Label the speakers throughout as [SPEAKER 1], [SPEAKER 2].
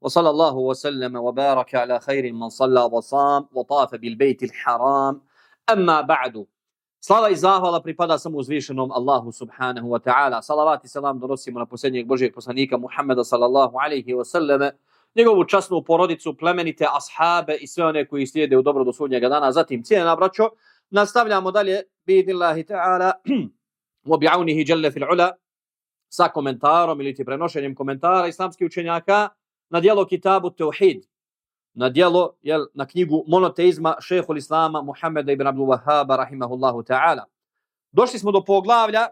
[SPEAKER 1] وصلى الله وسلم وبارك على خير من صلى وصام وطاف بالبيت الحرام أما بعد Slava i zahvala pripada samo uzvišenom Allahu subhanahu wa ta'ala. Salavat i salam donosimo na posljednjeg Božijeg poslanika Muhammeda sallallahu alaihi wa sallam, njegovu časnu porodicu, plemenite ashabe i sve one koji slijede u dobro do sudnjega dana. Zatim, cijena braćo, nastavljamo dalje, bidillahi ta'ala, obi'aunihi jalla fil ula, sa komentarom ili ti prenošenjem komentara islamskih učenjaka na dijelo kitabu Teuhid, na dijelo, jel, na knjigu monoteizma šehol Islama Muhammeda ibn Abdul Wahhaba, rahimahullahu ta'ala. Došli smo do poglavlja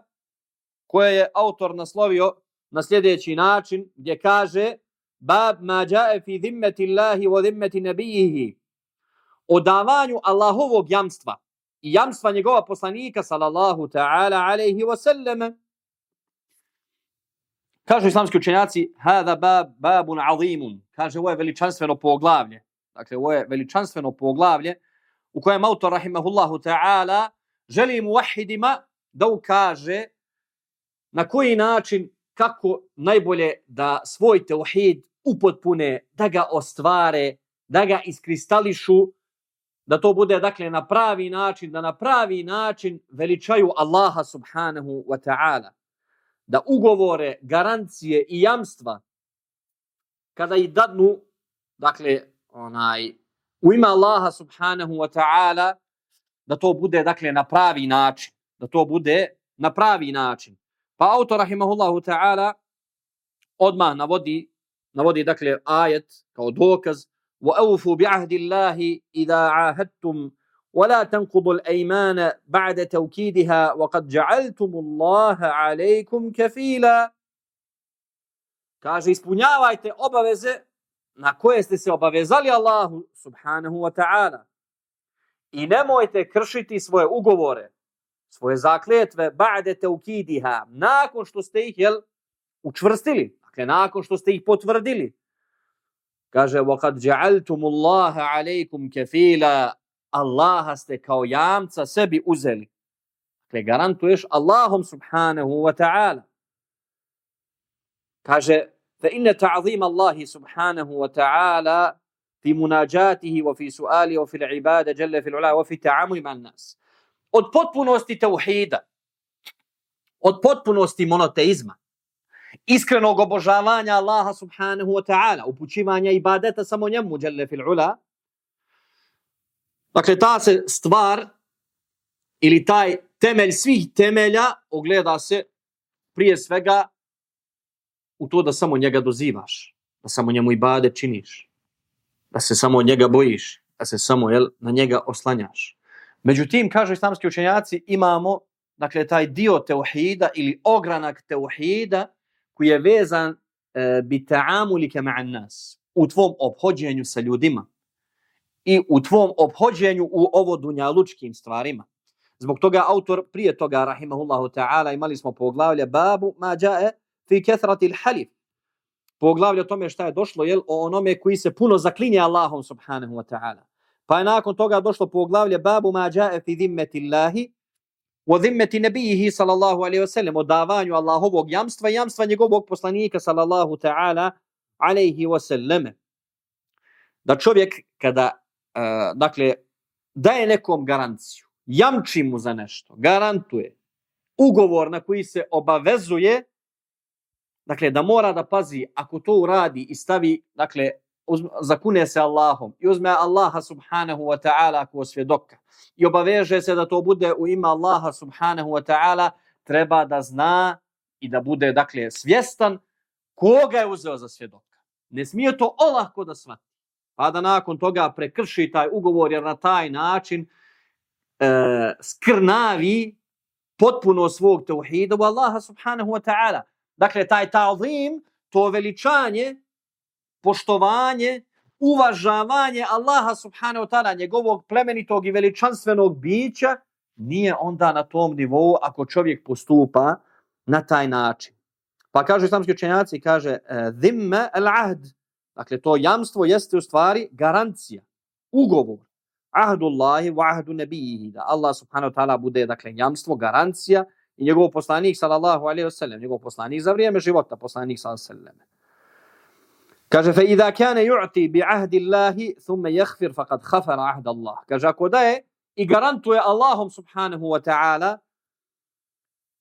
[SPEAKER 1] koje je autor naslovio na sljedeći način, gdje kaže Bab ma jae fi zimmeti Allahi wa zimmeti nabijihi o davanju Allahovog jamstva i jamstva njegova poslanika sallallahu ta'ala alaihi wa sallam Kažu islamski učenjaci, hada bab, babun azimun. Kaže, ovo je veličanstveno poglavlje. Dakle, ovo je veličanstveno poglavlje u kojem autor, rahimahullahu ta'ala, želi mu vahidima da ukaže na koji način, kako najbolje da svoj teuhid upotpune, da ga ostvare, da ga iskristališu, da to bude, dakle, na pravi način, da na pravi način veličaju Allaha subhanahu wa ta'ala da ugovore, garancije i jamstva kada ih dadnu, dakle, onaj, u ime Allaha subhanahu wa ta'ala, da to bude, dakle, na pravi način. Da to bude na pravi način. Pa autor, rahimahullahu ta'ala, odmah navodi, navodi, dakle, ajet kao dokaz, وَأَوْفُوا بِعَهْدِ اللَّهِ إِذَا عَاهَدْتُمْ ولا تنقضوا الايمان بعد توكيدها وقد جعلتم الله عليكم كفيلا kaže ispunjavajte obaveze na koje ste se obavezali Allahu subhanahu wa ta'ala i nemojte kršiti svoje ugovore svoje zakletve ba'de tawkidiha nakon što ste ih jel učvrstili dakle nakon što ste ih potvrdili kaže wa qad ja'altum Allah alaykum kafila Allaha ste kao jamca sebi uzeli. Dakle, garantuješ Allahom subhanahu wa ta'ala. Kaže, fa inna ta'zim Allahi subhanahu wa ta'ala fi munajatihi wa fi suali wa fi l'ibada jalla fi l'ula wa fi ta'amu iman nas. Od potpunosti tauhida, od potpunosti monoteizma, iskrenog obožavanja Allaha subhanahu wa ta'ala, upućivanja ibadeta samo njemu jalla fi l'ula, Dakle, ta se stvar ili taj temelj svih temelja ogleda se prije svega u to da samo njega dozivaš, da samo njemu i bade činiš, da se samo njega bojiš, da se samo jel, na njega oslanjaš. Međutim, kažu islamski učenjaci, imamo dakle, taj dio teuhida ili ogranak teuhida koji je vezan e, bi ta'amulike ma'an nas u tvom obhođenju sa ljudima i u tvom obhođenju u ovo dunjalučkim stvarima. Zbog toga autor prije toga, rahimahullahu ta'ala, imali smo poglavlje babu ma jae fi kethrati halif. Poglavlje o tome šta je došlo, jel, o onome koji se puno zaklinje Allahom subhanahu wa ta'ala. Pa je nakon toga došlo poglavlje babu ma jae fi dhimmeti Allahi wa dhimmeti nebijihi sallallahu alaihi wa sallam o davanju Allahovog jamstva i jamstva njegovog poslanika sallallahu ta'ala alaihi wa sallam. Da čovjek kada E, dakle, daje nekom garanciju, jamči mu za nešto, garantuje, ugovor na koji se obavezuje, dakle, da mora da pazi, ako to uradi i stavi, dakle, uzme, zakune se Allahom i uzme Allaha subhanahu wa ta'ala kao svjedoka i obaveže se da to bude u ime Allaha subhanahu wa ta'ala, treba da zna i da bude, dakle, svjestan koga je uzeo za svjedoka. Ne smije to olahko da shvati pa da nakon toga prekrši taj ugovor jer na taj način e, skrnavi potpuno svog tauhida u Allaha subhanahu wa ta'ala. Dakle, taj ta'zim, to veličanje, poštovanje, uvažavanje Allaha subhanahu wa ta'ala, njegovog plemenitog i veličanstvenog bića, nije onda na tom nivou ako čovjek postupa na taj način. Pa kaže islamski učenjaci, kaže, e, dhimme al ahd, dakle to jamstvo jeste u stvari garancija, ugovor, ahdullahi wa ahdu nebijihi, da Allah subhanahu wa ta'ala bude, dakle, jamstvo, garancija i njegov poslanik, sallallahu alaihi wa sallam, njegov poslanik za vrijeme života, poslanik, sallallahu alaihi wa sallam. Kaže, fe idha kane ju'ti bi ahdi Allahi, thumme jehfir faqad khafara ahd Allah. Kaže, ako daje i garantuje Allahom subhanahu wa ta'ala,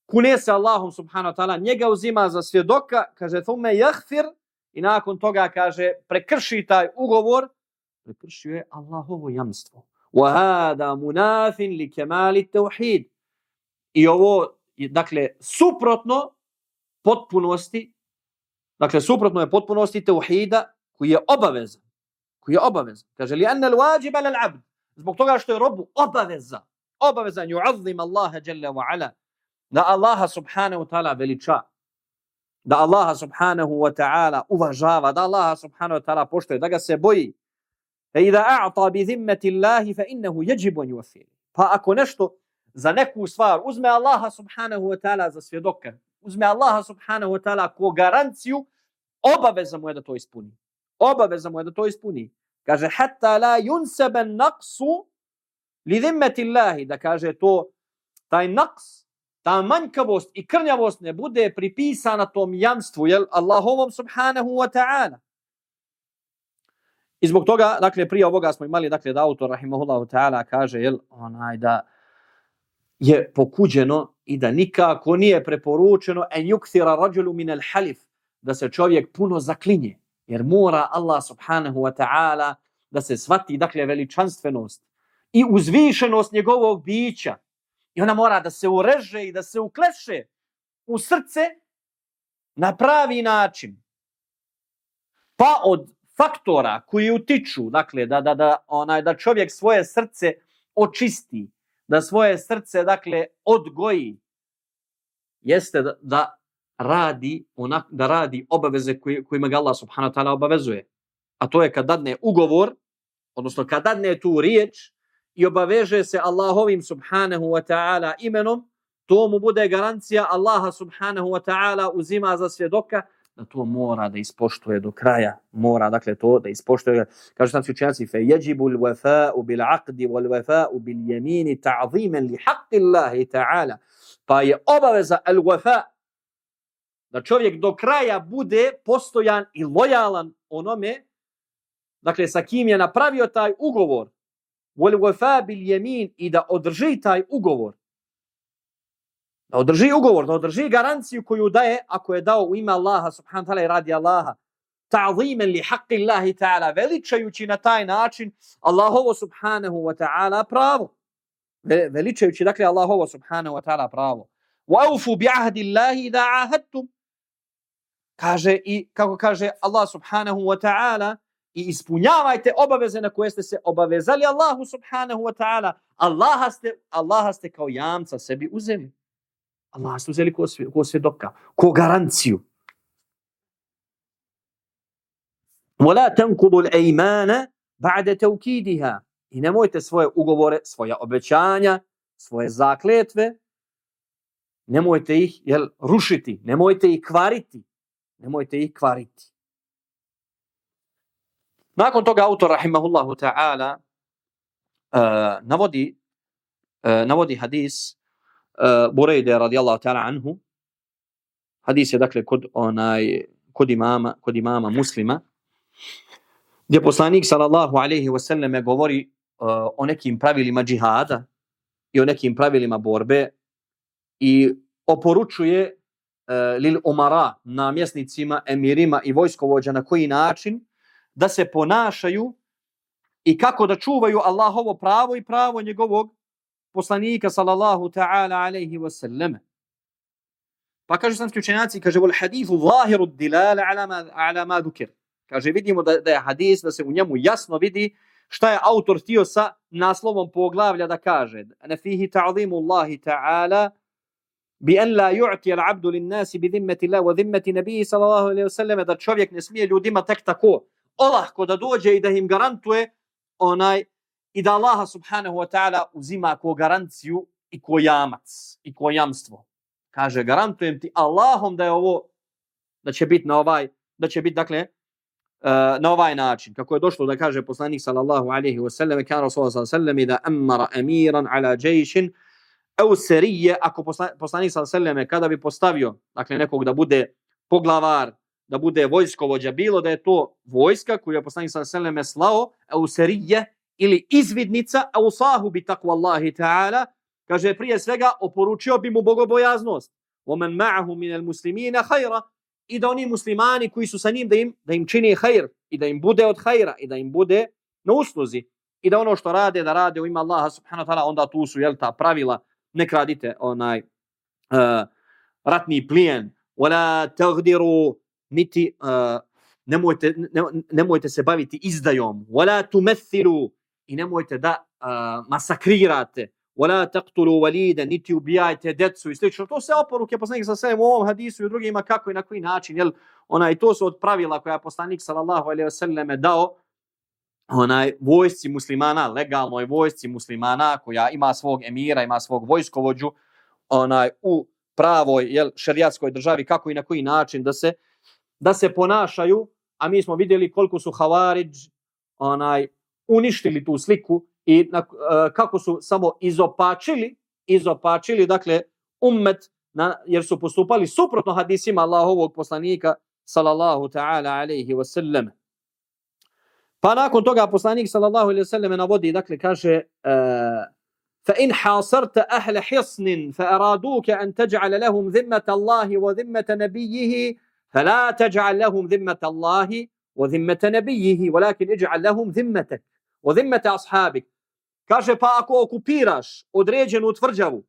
[SPEAKER 1] kune se Allahom subhanahu wa ta'ala, njega uzima za svjedoka, kaže, thumme jehfir, i nakon toga, kaže, prekrši taj ugovor, prekršio je Allahovo jamstvo. Wa مُنَافٍ لِكَمَالِ li. I ovo, dakle, suprotno potpunosti Dakle, suprotno je potpunosti teuhida koji je obavezan. Koji je obavezan. Kaže, li anna l-wajib ala l-abd. Zbog toga što je robu obaveza. Obavezan ju Allaha jalla wa ala. Da Allaha subhanahu wa ta'ala veliča. Da Allaha subhanahu wa ta'ala uvažava. Da Allaha subhanahu wa ta'ala poštoje. Da ga se boji. E, fa idha a'ta bi zimmeti Allahi fa innahu yajibu an yuwaffi. Pa ako nešto za neku stvar uzme Allaha subhanahu wa ta'ala za svjedoka, uzme Allaha subhanahu wa ta'ala ko garanciju, obaveza mu je da to ispuni. Obaveza mu je da to ispuni. Kaže, hatta la yunseben naqsu li dhimmeti Allahi, da kaže to, taj naqs, ta manjkavost i krnjavost ne bude pripisana tom jamstvu, jel, Allahovom subhanahu wa ta'ala. I zbog toga, dakle, prije ovoga smo imali, dakle, da autor, rahimahullahu ta'ala, kaže, jel, onaj, da je pokuđeno i da nikako nije preporučeno en yukthira rađulu min al halif da se čovjek puno zaklinje jer mora Allah subhanahu wa ta'ala da se svati dakle veličanstvenost i uzvišenost njegovog bića i ona mora da se ureže i da se ukleše u srce na pravi način pa od faktora koji utiču dakle da da da onaj da čovjek svoje srce očisti da svoje srce, dakle, odgoji, jeste da, da radi onak, da radi obaveze koje, kojima ga Allah subhanahu wa ta'ala obavezuje. A to je kad dadne ugovor, odnosno kad dadne tu riječ i obaveže se Allahovim subhanahu wa ta'ala imenom, to mu bude garancija Allaha subhanahu wa ta'ala uzima za svjedoka da to mora da ispoštuje do kraja. Mora, dakle, to da ispoštuje. Kaže sam učenjaci, fe jeđibu l-wafa'u bil-aqdi wal-wafa'u bil-jemini ta'zimen li haqqi Allahi ta'ala. Pa je obaveza al-wafa' da čovjek do kraja bude postojan i lojalan onome, dakle, sa kim je napravio taj ugovor, wal-wafa' bil yamin i da održi taj ugovor, da održi ugovor, da održi garanciju koju daje ako je dao u ime Allaha subhanahu wa ta'ala i radi Allaha. Ta'zimen li haqqi Allahi ta'ala veličajući na taj način Allahovo subhanahu wa ta'ala pravo. Veličajući dakle Allahovo subhanahu wa ta'ala pravo. Wa awfu bi ahdi Allahi idha ahadtum. Kaže i kako kaže Allah subhanahu wa ta'ala i ispunjavajte obaveze na koje ste se obavezali Allahu subhanahu wa ta'ala Allaha ste, Allaha ste kao jamca sebi uzeli Allah su uzeli ko, svje, ko svjedoka, ko garanciju. وَلَا تَنْكُضُ الْأَيْمَانَ بَعْدَ تَوْكِيدِهَا I nemojte svoje ugovore, svoja obećanja, svoje zakletve, nemojte ih jel, rušiti, nemojte ih kvariti. Nemojte ih kvariti. Nakon toga autor, rahimahullahu ta'ala, uh, navodi, uh, navodi hadis eh, uh, Burejde radijallahu ta'ala anhu. Hadis je dakle kod onaj kod imama, kod imama muslima. Gdje poslanik sallallahu alejhi ve selleme govori uh, o nekim pravilima džihada i o nekim pravilima borbe i oporučuje uh, lil umara namjesnicima, emirima i vojskovođa na koji način da se ponašaju i kako da čuvaju Allahovo pravo i pravo njegovog poslanika sallallahu ta'ala alaihi wa sallam. Pa kaže sam učenjaci, kaže, vol hadithu zahiru dilala ala ma, ala ma dukir. Kaže, vidimo da, da je hadis, da se u njemu jasno vidi šta je autor htio sa naslovom poglavlja da kaže. Ne fihi ta'zimu Allahi ta'ala bi an la yu'ti al-'abdu lin-nasi bi dhimmati Allah wa dhimmati nabiyyi sallallahu alayhi wa sallam da čovjek ne smije ljudima tek tako olahko da dođe i da im garantuje onaj i da Allah subhanahu wa ta'ala uzima ko garanciju i ko jamac i ko jamstvo. Kaže, garantujem ti Allahom da je ovo, da će biti na ovaj, da će biti, dakle, eh, na ovaj način. Kako je došlo da kaže poslanik sallallahu alaihi wa sallam, kan Rasulullah sallallahu alaihi wa sallam, da amara emiran ala džajšin, au serije, ako poslanik sallallahu alaihi wa sallam, kada bi postavio, dakle, nekog da bude poglavar, da bude vojskovođa, bilo da je to vojska koju je poslanik sallallahu alaihi wa sallam slao, au serije, ili izvidnica, au sahu bi takvu Allahi ta'ala, kaže prije svega oporučio bi mu bogobojaznost. ومن معه من المسلمين خيرا i da oni muslimani koji su sa njim da im da im čini hajr i da im bude od hajra i da im bude na usluzi i da ono što rade da rade u ime Allaha subhanahu wa ta'ala onda tu su jel ta pravila ne kradite onaj uh, ratni plijen wala taghdiru niti uh, nemojte ne, nemojte se baviti izdajom. Wala tumathilu i nemojte da uh, masakrirate. Wala taqtulu walida niti ubijajte decu i slično. To se oporuke poslanik sa svem u ovom hadisu i u drugima kako i na koji način jel onaj to su od pravila koja poslanik sallallahu alejhi ve selleme dao onaj vojsci muslimana legalnoj vojsci muslimana koja ima svog emira ima svog vojskovođu onaj u pravoj jel šerijatskoj državi kako i na koji način da se da se ponašaju a mi smo vidjeli koliko su hawaridž onaj uništili tu sliku i na, uh, kako su samo izopačili, izopačili, dakle, ummet, na, jer su postupali suprotno hadisima Allahovog poslanika, sallallahu ta'ala alaihi wa sallam. Pa nakon toga poslanik, sallallahu alaihi wa sallam, navodi, dakle, kaže, uh, فإن حاصرت أهل حصن فأرادوك أن تجعل لهم ذمة الله وذمة نبيه فلا تجعل لهم ذمة الله وذمة نبيه ولكن اجعل لهم ذمتك وذمة أصحابك Kaže, pa ako okupiraš određenu tvrđavu,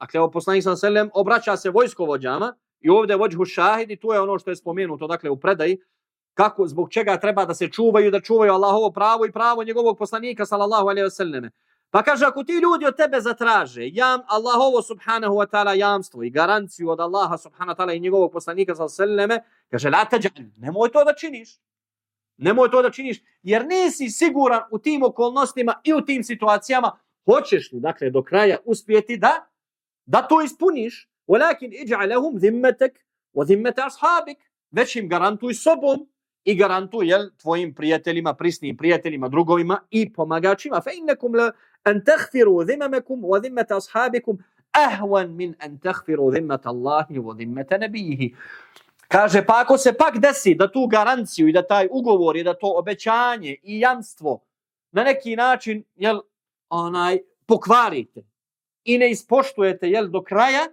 [SPEAKER 1] dakle, ovo poslanik sam selem obraća se vojskovođama i ovdje vođu šahid i tu je ono što je spomenuto, dakle, u predaji, kako, zbog čega treba da se čuvaju, da čuvaju Allahovo pravo i pravo njegovog poslanika, sallallahu alaihi wasallam. Pa kaže, ako ti ljudi od tebe zatraže jam Allahovo subhanahu wa ta'ala jamstvo i garanciju od Allaha subhanahu wa ta'ala i njegovog poslanika, sallallahu seleme, wasallam, kaže, la tađan, nemoj to da činiš. Nemoj to da činiš, jer nisi siguran u tim okolnostima i u tim situacijama, hoćeš li, dakle, do kraja uspjeti da, da to ispuniš, walakin iđa'alehum zimmetek o zimmete ashabik, već im garantuj sobom i garantuj, jel, tvojim prijateljima, prisnim prijateljima, drugovima i pomagačima. Fe innekum la an taghfiru zimmekum wa zimmete ashabikum ahwan min an taghfiru zimmete Allahi wa zimmete nebijihi. Kaže, pa ako se pak desi da tu garanciju i da taj ugovor i da to obećanje i jamstvo na neki način jel, onaj, pokvarite i ne ispoštujete jel, do kraja,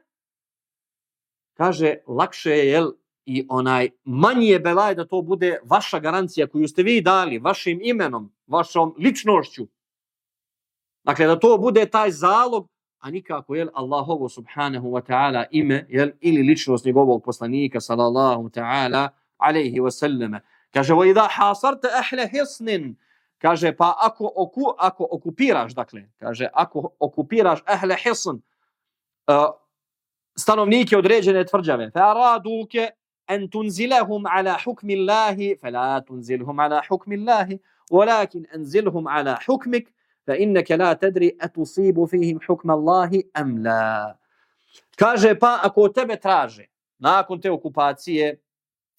[SPEAKER 1] kaže, lakše je jel, i onaj manji je belaj da to bude vaša garancija koju ste vi dali vašim imenom, vašom ličnošću. Dakle, da to bude taj zalog a nikako jel Allahovo subhanahu wa ta'ala ime jel ili ličnost njegovog poslanika sallallahu ta'ala alejhi ve selleme kaže wa idha hasarta ahla hisn kaže pa ako oku, ako okupiraš dakle kaže ako okupiraš ahla hisn uh, stanovnike određene tvrđave fa araduke an tunzilahum ala hukmi Allahi fala tunzilhum ala hukmi Allahi ولكن انزلهم على حكمك فَإِنَّكَ لَا تَدْرِ fihim فِيهِمْ Allahi am la. Kaže, pa ako tebe traže, nakon te okupacije,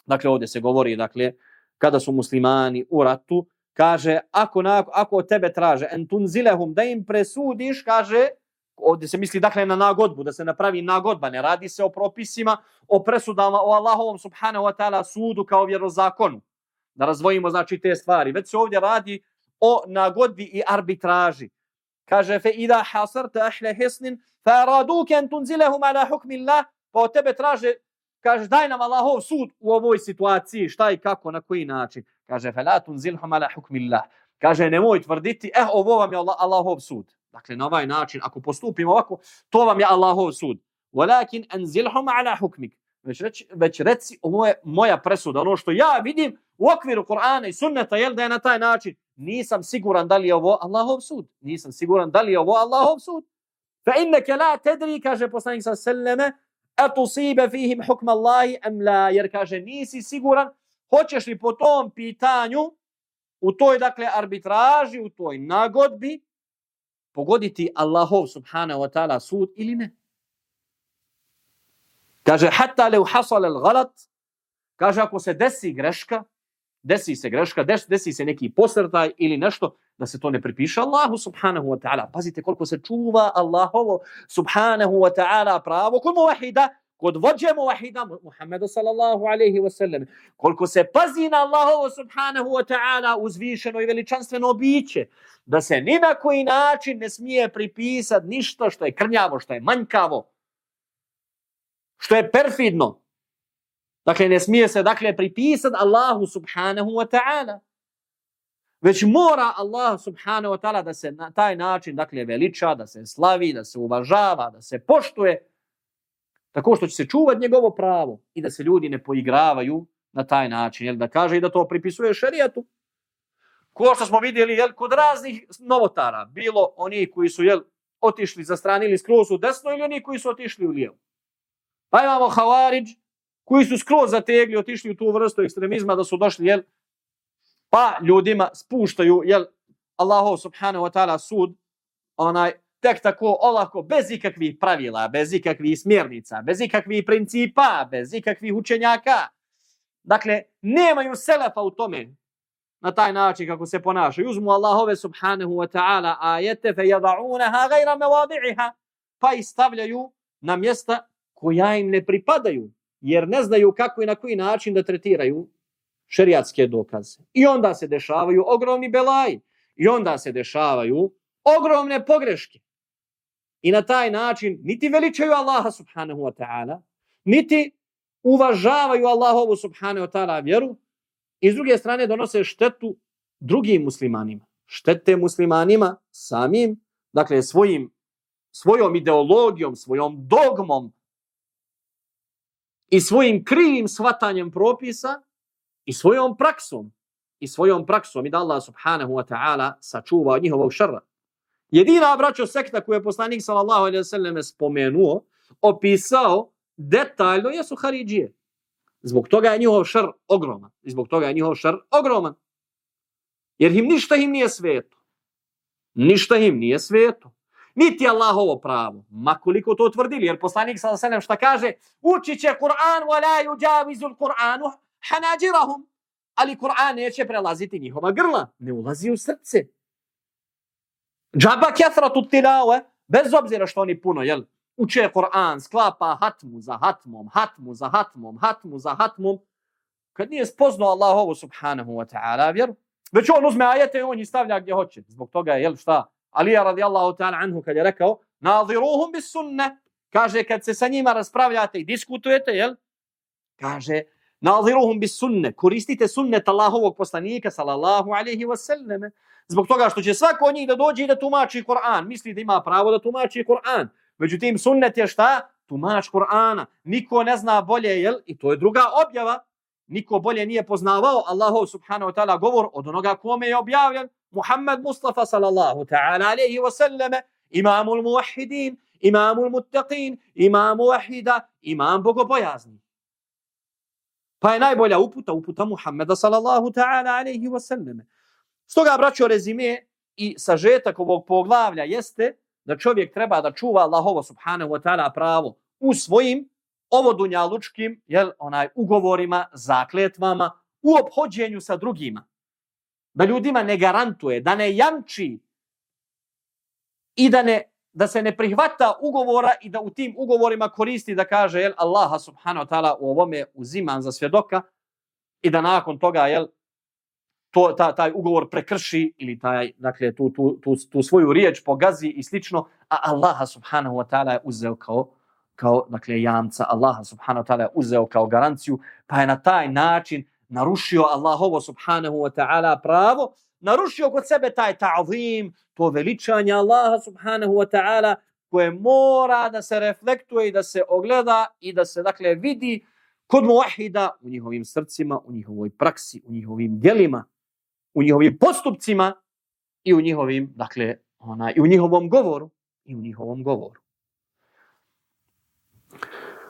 [SPEAKER 1] dakle ovdje se govori, dakle, kada su muslimani u ratu, kaže, ako, na, ako tebe traže, en tunzilehum, da im presudiš, kaže, ovdje se misli, dakle, na nagodbu, da se napravi nagodba, ne radi se o propisima, o presudama, o Allahovom, subhanahu wa ta'ala, sudu kao vjerozakonu. Da razvojimo, znači, te stvari. Već se ovdje radi, o nagodbi i arbitraži. Kaže, fe ida hasarta ahle hisnin, fa raduke en tunzilehum ala hukmi Allah, pa od tebe traže, kaže, daj nam Allahov sud u ovoj situaciji, šta i kako, na koji način. Kaže, fe la tunzilhum ala hukmi Allah. Kaže, nemoj tvrditi, eh, ovo vam je Allahov sud. Dakle, na ovaj način, ako postupimo ovako, to vam je Allahov sud. Walakin anzilhum ala hukmik. Već, reći, već reci, ovo je moja presuda, ono što ja vidim u okviru Kur'ana i sunneta, jel da je na taj način nisam siguran da li je ovo Allahov sud. Nisam siguran da li je ovo Allahov sud. Fa inneke la tadri kaže poslanik sa selleme atusiba fihim hukm Allahi am la jer kaže nisi siguran hoćeš li po tom pitanju, u toj, dakle, arbitraži, u toj nagodbi, pogoditi Allahov subhanahu wa ta'ala sud ili ne. Kaže, hatta le uhasal el galat, kaže, ako se desi greška, desi se greška, desi, desi se neki posrtaj ili nešto, da se to ne pripiše Allahu subhanahu wa ta'ala. Pazite koliko se čuva Allahovo subhanahu wa ta'ala pravo kod muvahida, kod vođe muvahida Muhammedu sallallahu alaihi wa sallam. Koliko se pazi na Allahovo subhanahu wa ta'ala uzvišeno i veličanstveno biće, da se ni na koji način ne smije pripisati ništa što je krnjavo, što je manjkavo, što je perfidno. Dakle, ne smije se dakle pripisati Allahu subhanahu wa ta'ala. Već mora Allah subhanahu wa ta'ala da se na taj način dakle veliča, da se slavi, da se uvažava, da se poštuje, tako što će se čuvati njegovo pravo i da se ljudi ne poigravaju na taj način. Jel, da kaže i da to pripisuje šerijatu. Ko što smo vidjeli jel, kod raznih novotara, bilo oni koji su jel, otišli za strani ili skroz u desno ili oni koji su otišli u lijevo. Pa imamo Havariđ, koji su skroz zategli, otišli u tu vrstu ekstremizma da su došli, jel, pa ljudima spuštaju, jel, Allahu subhanahu wa ta'ala sud, onaj, tek tako olako, bez ikakvih pravila, bez ikakvih smjernica, bez ikakvih principa, bez ikakvih učenjaka. Dakle, nemaju selefa u tome, na taj način kako se ponašaju. Uzmu Allahove subhanahu wa ta'ala ajete fe jada'unaha gajra mevadi'iha, pa i stavljaju na mjesta koja im ne pripadaju, jer ne znaju kako i na koji način da tretiraju šerijatske dokaze. I onda se dešavaju ogromni belaji. I onda se dešavaju ogromne pogreške. I na taj način niti veličaju Allaha subhanahu wa ta'ala, niti uvažavaju Allahovu subhanahu wa ta'ala vjeru i s druge strane donose štetu drugim muslimanima. Štete muslimanima samim, dakle svojim, svojom ideologijom, svojom dogmom i svojim krivim svatanjem propisa i svojom praksom i svojom praksom i da Allah subhanahu wa ta'ala sačuva njihovog šarra. Jedina braćo sekta koju je poslanik sallallahu alaihi sallam spomenuo, opisao detaljno jesu Haridžije. Zbog toga je njihov šar ogroman. I zbog toga je njihov šar ogroman. Jer im ništa im nije sveto. Ništa im nije sveto. Niti Allahovo pravo. Ma koliko to tvrdili. Jer poslanik sa selem šta kaže? Učit će Kur'an wa la yuđavizu Kur'anu hanajirahum. Ali Kur'an neće prelaziti njihova grla. Ne ulazi u srce. Džaba kjethratu tilave. Bez obzira što oni puno, jel? Uče Kur'an, sklapa hatmu za hatmom, hatmu za hatmom, hatmu za hatmom. Kad nije spoznao Allahovu subhanahu wa ta'ala vjeru, već on uzme ajete i on ih stavlja gdje hoće. Zbog toga je, jel šta? Alija radijallahu ta'ala anhu kad je rekao, nadiruhum bis sunne. Kaže, kad se sa njima raspravljate i diskutujete, jel? Kaže, Naziruhum bis sunne, koristite sunnet Allahovog poslanika sallallahu alejhi wasallame. Zbog toga što će svako od njih da dođe i da tumači Kur'an, misli da ima pravo da tumači Kur'an. Međutim sunnet je šta? Tumač Kur'ana. Niko ne zna bolje, jel? I to je druga objava. Niko bolje nije poznavao Allahov subhanahu wa ta'ala govor od onoga kome je objavljen. Muhammed Mustafa sallallahu ta'ala alejhi ve selleme, imamul muvahhidin, imamul muttaqin, imam muvahhida, imam bogobojazni. Pa je najbolja uputa, uputa Muhammeda sallallahu ta'ala alaihi wa sallam. Stoga, braćo, rezime i sažetak ovog poglavlja jeste da čovjek treba da čuva Allahovo subhanahu wa ta'ala pravo u svojim ovodunjalučkim jel, onaj, ugovorima, zakletvama, u obhođenju sa drugima. Da ljudima ne garantuje, da ne jamči i da ne da se ne prihvata ugovora i da u tim ugovorima koristi da kaže jel Allaha subhanahu wa ta'ala u ovome uzimam za svjedoka i da nakon toga jel to, ta, taj ugovor prekrši ili taj, dakle, tu, tu, tu, tu svoju riječ pogazi i slično, a Allaha subhanahu wa ta'ala je uzeo kao, kao dakle, jamca, Allaha subhanahu wa ta'ala je uzeo kao garanciju, pa je na taj način narušio Allahovo subhanahu wa ta'ala pravo, narušio kod sebe taj ta'zim, to veličanje Allaha subhanahu wa ta'ala, koje mora da se reflektuje i da se ogleda i da se, dakle, vidi kod muahida u njihovim srcima, u njihovoj praksi, u njihovim djelima, u njihovim postupcima i u njihovim, dakle, ona, i u njihovom govoru, i u njihovom govoru.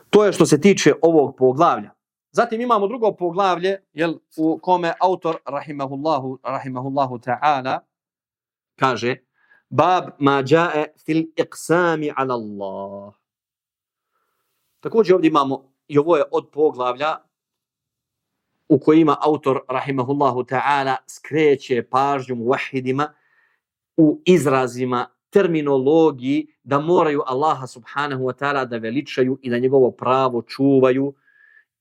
[SPEAKER 1] To je što se tiče ovog poglavlja. Zatim imamo drugo poglavlje, jel, u kome autor, rahimahullahu, rahimahullahu ta'ala, kaže, bab ma jae fil iqsami ala Allah. Također ovdje imamo, i ovo je od poglavlja, u kojima autor, rahimahullahu ta'ala, skreće pažnju muwahidima u izrazima, terminologiji, da moraju Allaha subhanahu wa ta'ala da veličaju i da njegovo pravo čuvaju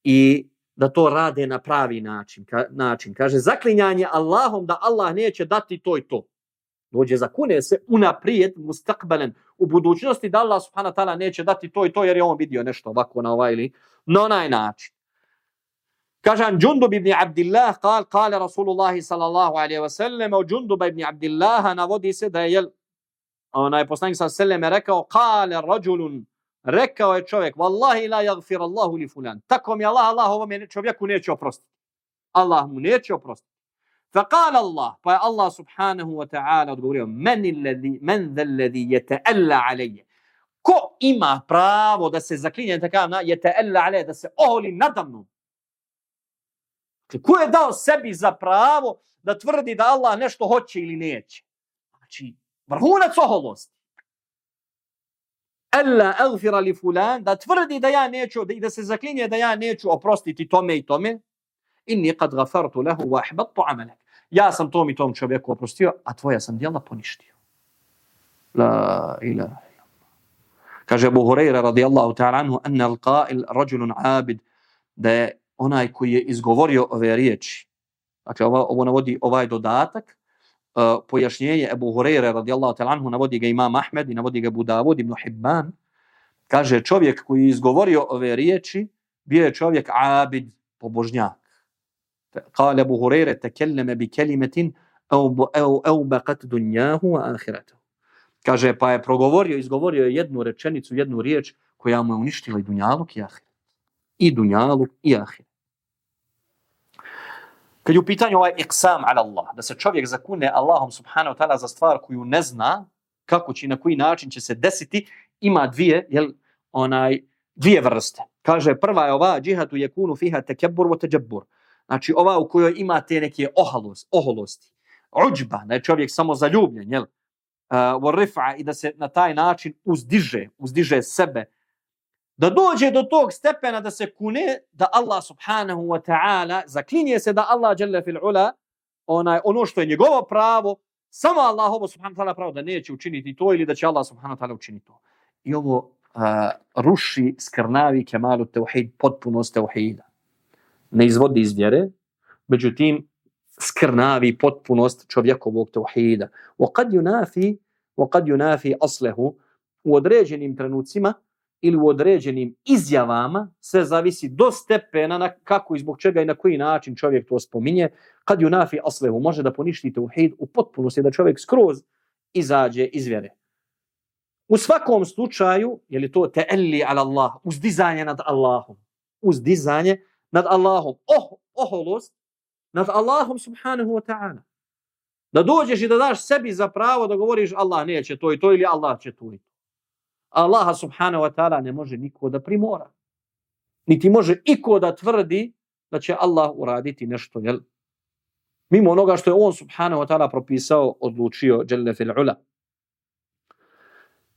[SPEAKER 1] i da to rade na pravi način. Ka, način. Kaže, zaklinjanje Allahom da Allah neće dati to i to. Dođe zakune se unaprijed, mustakbelen, u budućnosti da Allah subhanahu wa ta'ala neće dati to i to jer je on vidio nešto ovako na ovaj ili na onaj način. Kaže an Džundub ibn Abdillah, kal, kale Rasulullahi sallallahu alaihi wa sallam, o Džundub ibn Abdillaha navodi se da je, jel, onaj poslanik sallallahu alaihi wa sallam rekao, kale rađulun, rekao je čovjek, wallahi la jagfir Allahu li fulan. Tako mi Allah, Allah ovom čovjeku neće oprostiti. Allah mu neće oprostiti. فقال الله pa je Allah subhanahu wa ta'ala odgovorio men alladhi man alladhi yata'alla alayya ko ima pravo da se zaklinje takav na yata'alla alayya da se oholi nadamno ko je dao sebi za pravo da tvrdi da Allah nešto hoće ili neće znači vrhunac oholosti alla aghfira li fulan da tvrdi da ja neću da, da se zaklinje da ja neću oprostiti tome i tome. Inni qad ghafartu lahu wa ahbattu amalak ja sam tom i tom čovjeku oprostio a tvoja sam djela poništio. La ilaha kaže Abu Hurajra radijallahu ta'ala anhu anna al-qa'il rajulun 'abid da je onaj koji je izgovorio ove riječi. Dakle ovo, ovo navodi ovaj dodatak Eh, pojašnjenje Ebu Hureyre radijallahu ta'la anhu, navodi ga imam Ahmed i navodi ga Budavud ibn Hibban, kaže čovjek koji je izgovorio ove riječi, bio je čovjek abid, pobožnjak. Kale Ebu Hureyre, tekelleme bi kelimetin, au baqat dunjahu a ahiratu. Kaže, pa je progovorio, izgovorio jednu rečenicu, jednu riječ koja mu je uništila i dunjaluk i ahiret. I dunjaluk i ahiret kad je u pitanju ovaj iksam ala Allah da se čovjek zakune Allahom subhanahu ta'ala za stvar koju ne zna kako će na koji način će se desiti ima dvije jel onaj dvije vrste kaže prva je ova džihatu yakunu fiha takabbur wa tajabbur Znači ova u kojoj imate neke ohalost, oholosti. Uđba, da je čovjek samo zaljubljen, jel? Uh, rifa i da se na taj način uzdiže, uzdiže sebe. Da dođe do tog stepena da se kune da Allah subhanahu wa ta'ala zaklinje se da Allah jalla fil ula onaj, ono što je njegovo pravo, samo Allah ovo subhanahu wa ta'ala pravo da neće učiniti to ili da će Allah subhanahu wa ta'ala učiniti to. I ovo uh, ruši skrnavi kemalu tevhid, potpunost tevhida ne izvodi iz vjere, međutim skrnavi potpunost čovjekovog tauhida. Wa kad yunafi, wa kad yunafi aslehu u određenim trenucima ili u određenim izjavama, sve zavisi do stepena na kako i zbog čega i na koji način čovjek to spominje, kad yunafi aslehu može da poništi tauhid u potpunosti da čovjek skroz izađe iz vjere. U svakom slučaju, je li to te'elli ala Allah, uzdizanje nad Allahom, uzdizanje nad Allahom, oh, oholost nad Allahom subhanahu wa ta'ala. Da dođeš i da daš sebi za pravo da govoriš Allah neće to i to ili Allah će to i to. Allah subhanahu wa ta'ala ne može niko da primora. Niti može iko da tvrdi da će Allah uraditi nešto, jel? Mimo onoga što je on subhanahu wa ta'ala propisao, odlučio, jelle fil ula.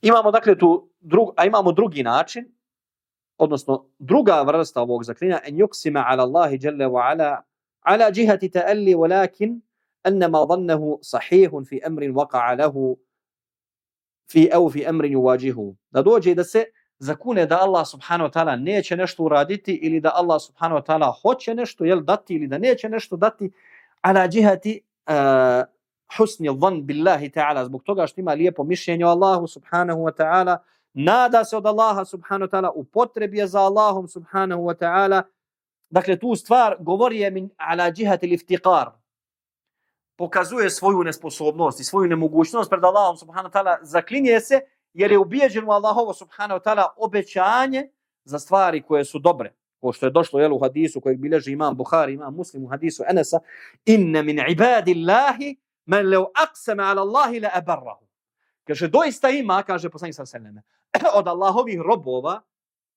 [SPEAKER 1] Imamo dakle tu, drug, a imamo drugi način, odnosno druga vrsta ovog zaklinja en yuksima ala Allahi Jelle wa ala ala jihati ta'alli walakin annama ظنه sahihun fi amrin وقع له fi aw fi amrin yuwajihu da dođe da se zakune da Allah subhanahu wa ta'ala neće nešto uraditi ili da Allah subhanahu wa ta'ala hoće nešto jel dati ili da neće nešto dati ala jihati uh, husni dhan billahi ta'ala zbog toga što ima lijepo mišljenje o Allahu subhanahu wa ta'ala nada se od Allaha subhanahu wa ta'ala, u potrebi za Allahom subhanahu wa ta'ala. Dakle, tu stvar govori je min ala džihati liftiqar. Pokazuje svoju nesposobnost i svoju nemogućnost pred Allahom subhanahu wa ta'ala. Zaklinje se jer je ubijeđen u Allahovo subhanahu wa ta'ala obećanje za stvari koje su dobre. Ko što je došlo jel, u hadisu kojeg bilježi imam Bukhari, imam Muslim u hadisu Enesa. Inne min ibadillahi man leu aqsama ala Allahi la ebarrahu. Kaže, doista ima, kaže poslanik sa seleme, od Allahovih robova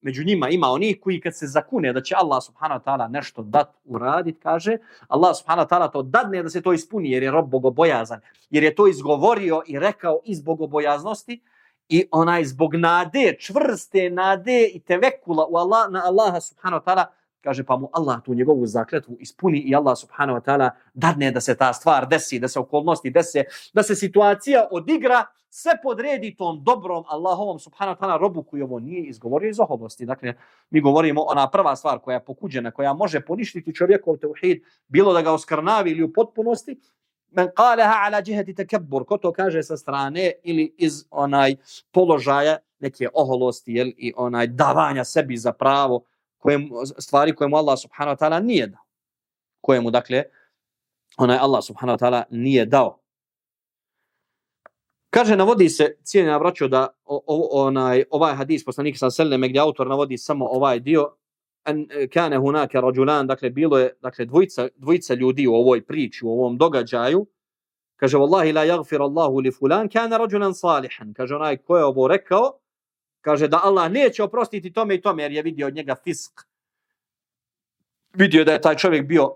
[SPEAKER 1] među njima ima onih koji kad se zakune da će Allah subhanahu wa ta'ala nešto dat uradit, kaže, Allah subhanahu wa ta'ala to dadne da se to ispuni jer je rob bogobojazan. Jer je to izgovorio i rekao iz bogobojaznosti i onaj zbog nade, čvrste nade i tevekula u Allah, na Allaha subhanahu wa ta'ala, kaže pa mu Allah tu njegovu zakletvu ispuni i Allah subhanahu wa ta'ala dadne da se ta stvar desi, da se okolnosti desi, da se situacija odigra, sve podredi tom dobrom Allahovom subhanahu wa ta'ala robu koji ovo nije izgovorio iz oholosti. Dakle, mi govorimo ona prva stvar koja je pokuđena, koja može poništiti čovjekov teuhid, bilo da ga oskrnavi ili u potpunosti, men qalaha ala jihati takabbur ko to kaže sa strane ili iz onaj položaja neke oholosti jel, i onaj davanja sebi za pravo koje, stvari koje mu Allah subhanahu wa ta'ala nije dao. Koje mu, dakle, onaj Allah subhanahu wa ta'ala nije dao. Kaže, navodi se, cijenja braćo, da o, o, onaj, ovaj hadis poslanik sa seleme gdje autor navodi samo ovaj dio, an e, kana hunaka rajulan dakle bilo je dakle dvojica dvojica ljudi u ovoj priči u ovom događaju kaže wallahi la yaghfir Allahu li fulan kana rajulan salihan kaže onaj ko je ovo rekao kaže da Allah neće oprostiti tome i tome jer je vidio od njega fisk. Vidio da je taj čovjek bio,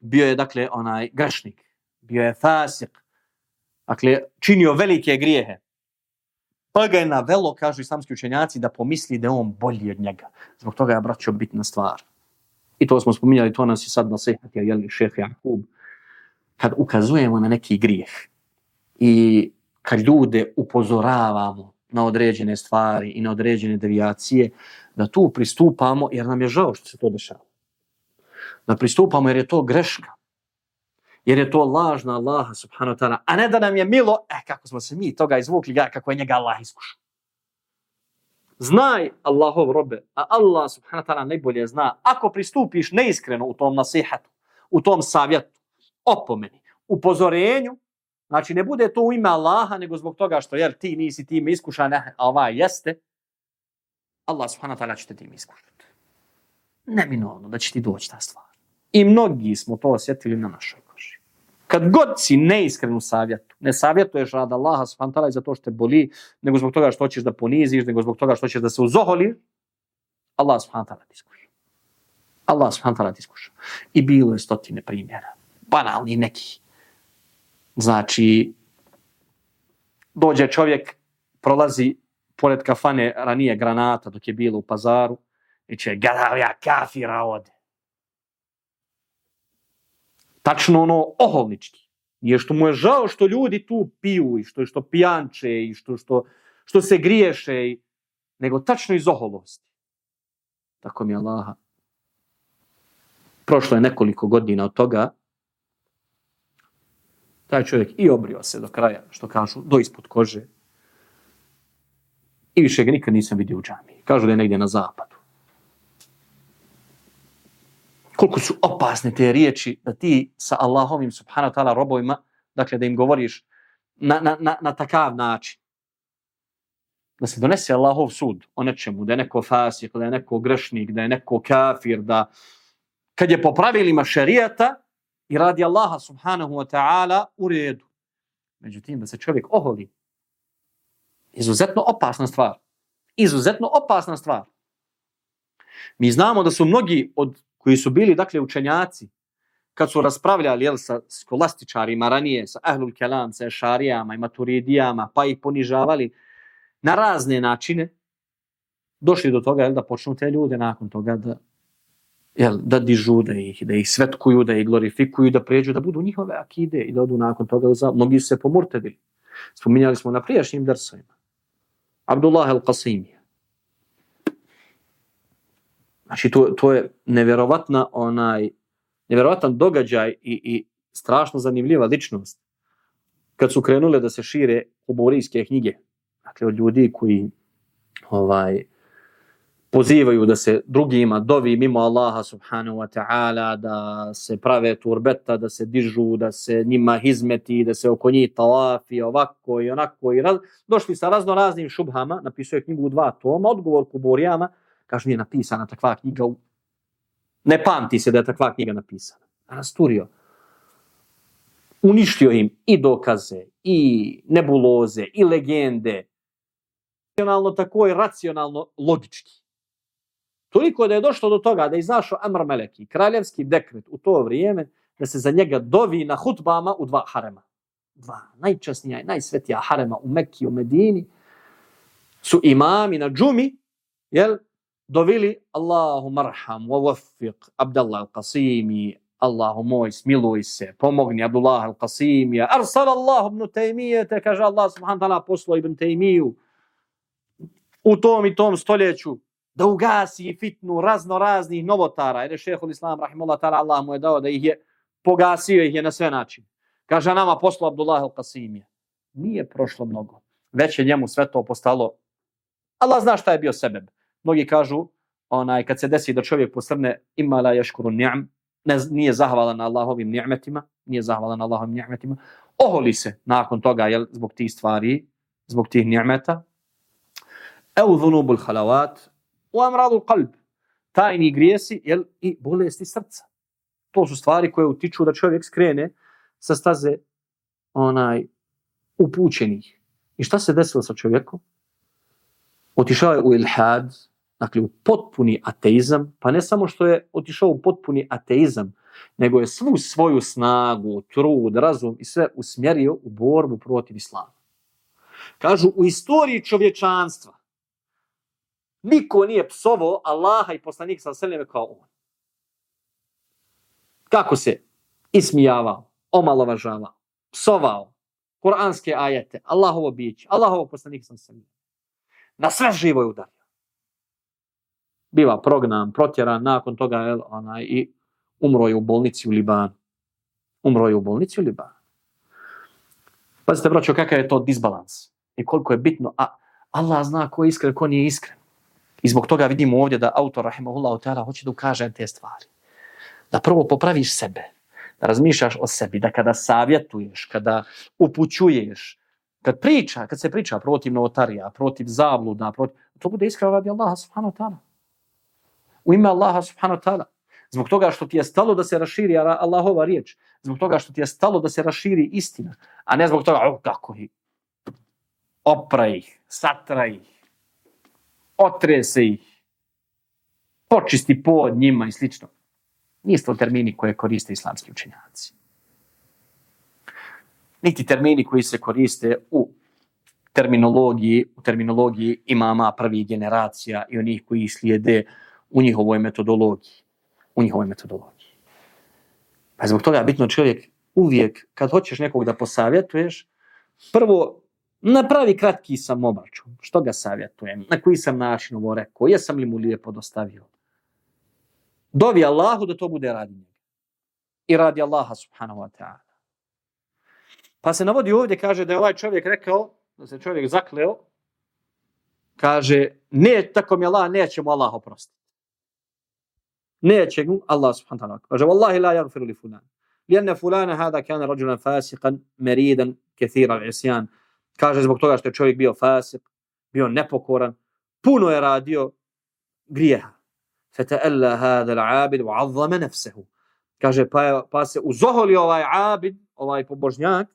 [SPEAKER 1] bio je dakle onaj grešnik, bio je fasik, dakle činio velike grijehe. Pa ga je navelo, kažu islamski učenjaci, da pomisli da je on bolji od njega. Zbog toga je braćo bitna stvar. I to smo spominjali, to nas i sad nasihat, jer je šeh Jakub, kad ukazujemo na neki grijeh i kad ljude upozoravamo na određene stvari i na određene devijacije, da tu pristupamo jer nam je žao što se to dešava. Da pristupamo jer je to greška. Jer je to lažna Allaha subhanahu wa ta'ala. A ne da nam je milo, e kako smo se mi toga izvukli, ga, kako je njega Allah iskušao. Znaj Allahov robe, a Allah subhanahu wa ta'ala najbolje zna. Ako pristupiš neiskreno u tom nasihatu, u tom savjetu, opomeni, upozorenju, Znači, ne bude to u ime Allaha, nego zbog toga što, jer ti nisi tim iskušan, eh, a ovaj jeste, Allah subhanahu wa ta'ala će te tim iskušati. Neminovno da će ti doći ta stvar. I mnogi smo to osjetili na našoj koži. Kad god si neiskren u savjetu, ne savjetuješ rad Allaha subhanahu wa ta'ala za to što te boli, nego zbog toga što hoćeš da poniziš, nego zbog toga što hoćeš da se uzoholi, Allah subhanahu wa ta'ala ti iskuša. Allah subhanahu wa ta'ala ti iskuša. I bilo je stotine primjera. Banalni neki Znači, dođe čovjek, prolazi pored kafane ranije granata dok je bilo u pazaru i će gadavija kafira ode. Tačno ono oholnički. Je što mu je žao što ljudi tu piju i što što pijanče i što, što, što se griješe i, nego tačno iz oholosti. Tako mi je Allaha. Prošlo je nekoliko godina od toga taj čovjek i obrio se do kraja, što kažu, do ispod kože. I više ga nikad nisam vidio u džami. Kažu da je negdje na zapadu. Koliko su opasne te riječi da ti sa Allahovim subhanahu ta'ala robovima, dakle da im govoriš na, na, na, na takav način. Da se donese Allahov sud o nečemu, da je neko fasik, da je neko grešnik, da je neko kafir, da kad je po pravilima šerijata, i radi Allaha subhanahu wa ta'ala u redu. Međutim, da se čovjek oholi, izuzetno opasna stvar. Izuzetno opasna stvar. Mi znamo da su mnogi od koji su bili, dakle, učenjaci, kad su raspravljali jel, sa skolastičarima ranije, sa ahlul kelam, sa šarijama i maturidijama, pa ih ponižavali na razne načine, došli do toga jel, da počnu te ljude nakon toga da jel, da dižu, da ih, da ih svetkuju, da ih glorifikuju, da pređu, da budu njihove akide i da odu nakon toga za... Mnogi su se pomurtedili. Spominjali smo na prijašnjim drsovima. Abdullah al-Qasimija. Znači, to, to je nevjerovatna onaj, nevjerovatan događaj i, i strašno zanimljiva ličnost. Kad su krenule da se šire kuburijske knjige, dakle, od ljudi koji ovaj, pozivaju da se drugima dovi mimo Allaha subhanahu wa ta'ala, da se prave turbeta, da se dižu, da se njima hizmeti, da se oko njih talafi, ovako i onako. I raz, došli sa razno raznim šubhama, napisao je knjigu u dva toma, odgovor kuburijama, kaže nije napisana takva knjiga, ne pamti se da je takva knjiga napisana. Rasturio. Uništio im i dokaze, i nebuloze, i legende, racionalno tako i racionalno logički Toliko da je došlo do toga da je izašao Amr Meleki, kraljevski dekret u to vrijeme, da se za njega dovi na hutbama u dva harema. Dva najčasnija i najsvetija harema u Mekki u Medini su imami na džumi, jel, dovili Allahu marham, wa wafiq, Abdallah al-Qasimi, Allahu moj, smiluj se, pomogni Abdullah al-Qasimi, arsal Allah ibn Taymiyyah, te kaže Allah subhanahu wa ta'ala poslo ibn Taymiju u tom i tom stoljeću, da ugasi fitnu razno raznih novotara. Jer je šehol Islam, rahimullah ta'ala, Allah mu je dao da ih je pogasio ih je na sve načine. Kaže nama poslo Abdullah al-Qasimija. Nije prošlo mnogo. Već je njemu sve to postalo. Allah zna šta je bio sebeb. Mnogi kažu, onaj, kad se desi da čovjek posrne imala ješkuru ni'am, ne, nije zahvalan na Allahovim ni'metima, nije zahvalan na Allahovim ni'metima, oholi se nakon toga, jel, zbog tih stvari, zbog tih ni'meta, evo dhunubul halavat, u amradu kalb, tajni grijesi, jel, i bolesti srca. To su stvari koje utiču da čovjek skrene sa staze onaj upućenih. I šta se desilo sa čovjekom? Otišao je u ilhad, dakle u potpuni ateizam, pa ne samo što je otišao u potpuni ateizam, nego je svu svoju snagu, trud, razum i sve usmjerio u borbu protiv islama. Kažu, u istoriji čovječanstva niko nije psovo Allaha i poslanika sa seleme kao on. Kako se ismijavao, omalovažavao, psovao, kuranske ajete, Allahovo biće, Allahovo poslanik sa seleme. Na sve živo je udario. Biva prognan, protjeran, nakon toga je onaj, i umro je u bolnici u Libanu. Umro je u bolnici u Libanu. Pazite, braćo, kakav je to disbalans i koliko je bitno, a Allah zna ko je iskren, ko nije iskren. I zbog toga vidimo ovdje da autor, rahimahullahu ta'ala, hoće da ukaže te stvari. Da prvo popraviš sebe, da razmišljaš o sebi, da kada savjetuješ, kada upućuješ, kad priča, kad se priča protiv novotarija, protiv zabluda, protiv, to bude iskreno radi Allaha subhanahu wa ta'ala. U ime Allaha subhanahu wa ta'ala. Zbog toga što ti je stalo da se raširi Allahova riječ. Zbog toga što ti je stalo da se raširi istina. A ne zbog toga, oh, kako ih. Opra ih, satra ih, otrese ih, počisti pod njima i slično. Nije to termini koje koriste islamski učenjaci. Niti termini koji se koriste u terminologiji, u terminologiji imama prvih generacija i onih koji slijede u njihovoj metodologiji. U njihovoj metodologiji. Pa zbog toga bitno čovjek uvijek, kad hoćeš nekog da posavjetuješ, prvo napravi kratki sam obračun. Što ga savjetujem? Na koji sam način ovo rekao? Jesam li mu lijepo dostavio? Dovi Allahu da to bude radi njega. I radi Allaha subhanahu wa ta'ala. Pa se navodi ovdje, kaže da je ovaj čovjek rekao, da se čovjek zakleo, kaže, ne, tako mi Allah, neće mu Allah oprostiti. Neće mu Allah subhanahu wa ta'ala. Kaže, Wallahi la jagfiru li fulan. Lijenne fulana hada kana rađulan fasikan, meridan, kethira l'isjan. Kaže, zbog toga što je čovjek bio fasik, bio nepokoran, puno je radio grijeha. Fata'alla hada l'abid wa azzama nafsahu. Kaže, pa, pa se uzoholi ovaj abid, ovaj pobožnjak,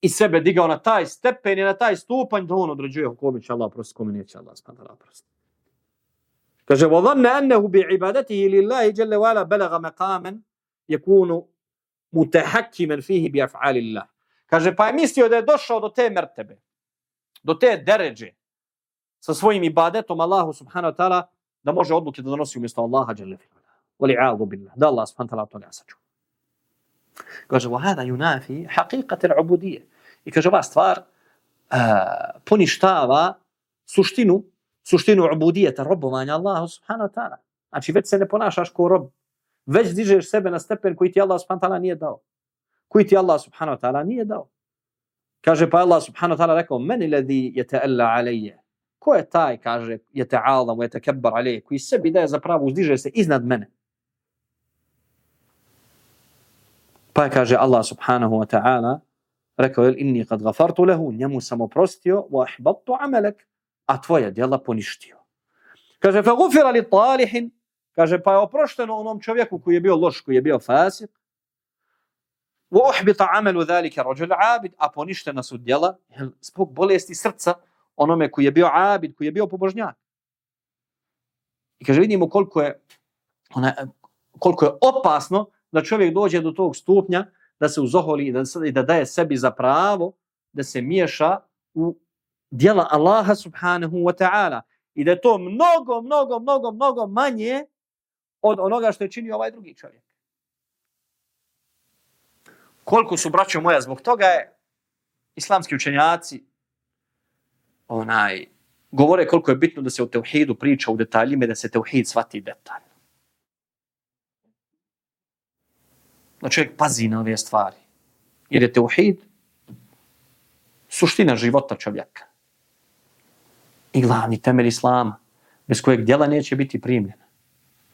[SPEAKER 1] i sebe digao na taj stepen i na taj stupanj da on određuje kome će Allah prosti, kome neće Allah subhanahu wa prosti. Kaže, وَظَنَّ أَنَّهُ بِعِبَادَتِهِ لِلَّهِ جَلَّ وَعَلَى بَلَغَ مَقَامًا يَكُونُ مُتَحَكِّمًا فِيهِ بِأَفْعَالِ اللَّهِ Kaže, pa je mislio da je došao do te mertebe, do te deređe, sa svojim ibadetom Allahu subhanahu wa ta'ala, da može odluke da donosi umjesto Allaha jalla fi'ala. Wali a'udhu billah. Da Allah subhanahu wa ta'ala to ne asaču. Kaže, وَهَذَا يُنَافِ حَقِيقَةِ الْعُبُدِيَ I kaže, ova stvar uh, poništava suštinu, suštinu ubudijeta, robovanja Allahu subhanahu wa ta'ala. Znači, već se ne ponašaš kao rob. Već dižeš sebe na stepen koji ti Allah subhanahu wa ta'ala nije dao. Koji ti Allah subhanahu wa ta'ala nije dao. Kaže, pa Allah subhanahu wa ta'ala rekao, meni ledhi je alayya. alaije. Ko je taj, kaže, je ta'ala, je alayya alaije, koji sebi daje zapravo, uzdiže se iznad mene. Pa kaže Allah subhanahu wa ta'ala, rekao je, inni kad gafartu lehu, njemu sam oprostio, wa ahbattu amelek, a tvoje djela poništio. Kaže, fe gufira li talihin, kaže, pa je oprošteno onom čovjeku koji je bio loš, koji je bio fasik, wa uhbita amelu dhalike rođel abid, a poništena su djela, zbog bolesti srca, onome koji je bio abid, koji je bio pobožnjak. I kaže, vidimo koliko je, ona, koliko je opasno da čovjek dođe do tog stupnja da se uzoholi i da, i da daje sebi za pravo da se miješa u dijela Allaha subhanahu wa ta'ala. I da je to mnogo, mnogo, mnogo, mnogo manje od onoga što je činio ovaj drugi čovjek. Koliko su, braćo moja, zbog toga je islamski učenjaci onaj, govore koliko je bitno da se o teuhidu priča u detaljima da se teuhid svati detalj. Da čovjek pazi na ove stvari. Jer je teuhid suština života čovjeka. I glavni temelj islama, bez kojeg djela neće biti primljena.